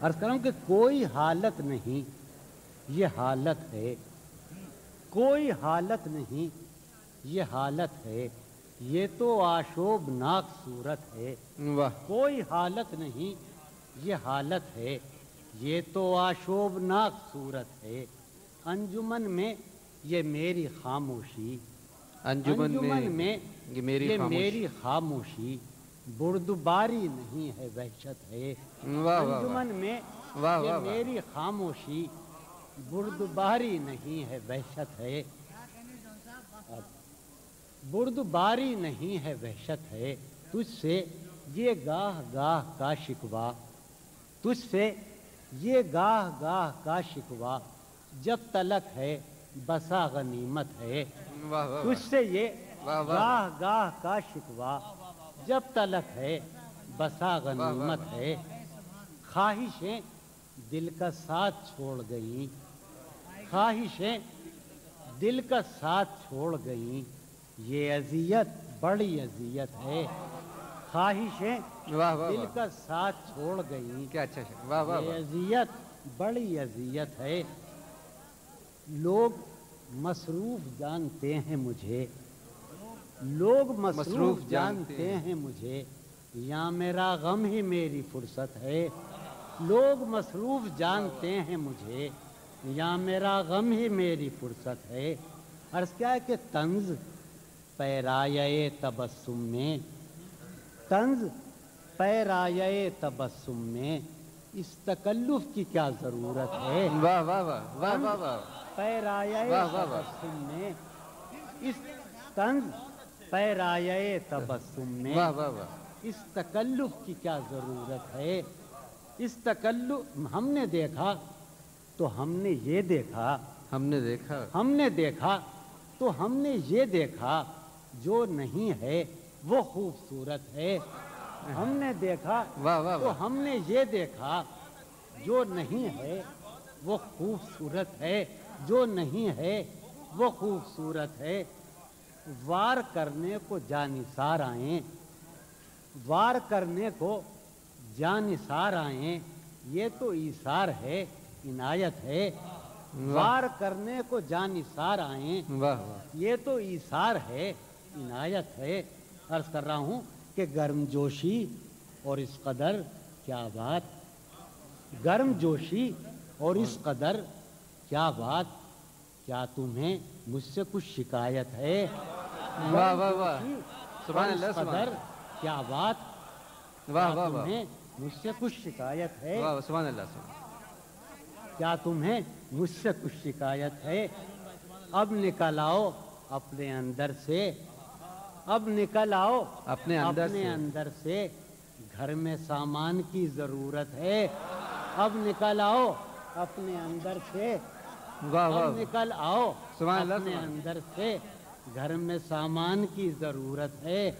عرض کروں کہ کوئی حالت نہیں یہ حالت ہے کوئی حالت نہیں یہ حالت ہے یہ تو آشوب ناک صورت ہے۔ کوئی حالت نہیں یہ حالت ہے یہ تو آشوب ناک صورت ہے۔ انجمن میں یہ میری خاموشی۔ انجمن میں یہ میری خاموشی۔ بردباری نہیں ہے وحشت ہے۔ انجمن میں یہ میری خاموشی بردباری نہیں ہے وحشت ہے۔ بردباری نہیں ہے وحشت ہے۔ تجھ سے یہ گاہ گاہ کا شکوا تجھ سے یہ گاہ گاہ کا شکوا جب تلک ہے بسا غنیمت ہے۔ تجھ سے یہ گاہ گاہ کا شکوا جب تلک ہے بسا غنیمت ہے خواہشیں دل کا ساتھ چھوڑ گئیں۔ خواہشیں دل کا ساتھ چھوڑ گئیں۔ یہ اذیت بڑی اذیت ہے۔ خواہشیں واہ واہ دل کا ساتھ چھوڑ گئیں۔ اچھا یہ اذیت بڑی اذیت ہے۔ لوگ مصروف جانتے ہیں مجھے۔ لوگ مصروف جانتے ہیں۔ مجھے۔ یا میرا غم ہی میری فرصت ہے۔ لوگ مصروف جانتے ہیں مجھے۔ یا میرا غم ہی میری فرصت ہے۔ عرض کیا ہے کہ طنز پیرایہ تبسم میں طنز پیرایہ تبسم میں اس تکلف کی کیا ضرورت ہے؟ واہ واہ واہ واہ واہ واہ واہ۔ تبسم میں اس طنز پیرایہ تبسم میں۔ اس تکلف کی کیا ضرورت ہے؟ اس تکلف ہم نے دیکھا تو ہم نے یہ دیکھا۔ ہم نے دیکھا۔ ہم نے دیکھا تو ہم نے یہ دیکھا جو نہیں ہے وہ خوبصورت ہے۔ ہم نے دیکھا تو ہم نے یہ دیکھا جو نہیں ہے وہ خوبصورت ہے۔ جو نہیں ہے وہ خوبصورت ہے۔ وار کرنے کو جانثار آئیں وار کرنے کو جانثار آئیں یہ تو ایثار ہے عنایت ہے۔ وار کرنے کو جانثار آئیں واہ واہ۔ یہ تو ایثار ہے عنایت ہے۔ عرض کر رہا ہوں کہ گرم جوشی اور اس قدر کیا بات۔ گرم جوشی اور اس قدر کیا بات۔ کیا تمہیں مجھ سے کچھ شکایت ہے؟ واہ واہ واہ۔ سبحان اللہ، سبحان کیا بات؟ واہ واہ واہ۔ تمہیں مجھ سے کچھ شکایت ہے؟ واہ سبحان اللہ سبحان کیا تمہیں مجھ سے کچھ شکایت ہے؟ اب نکل آؤ اپنے اندر سے۔ اب نکل آؤ اپنے اندر اپنے اندر سے۔ گھر میں سامان کی ضرورت ہے۔ اب نکل آؤ اپنے اندر سے۔ اب نکل آؤ۔ اپنے اندر سے گھر میں سامان کی ضرورت ہے۔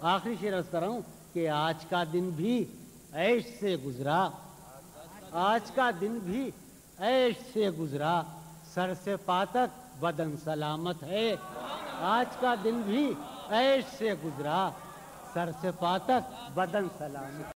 آخری شعر عرض کر رہا ہوں کہ آج کا دن بھی عیش سے گزرا۔ آج کا دن بھی عیش سے گزرا۔ سر سے پاتک بدن سلامت ہے۔ آج کا دن بھی عیش سے گزرا۔ سر سے پاتک بدن سلامت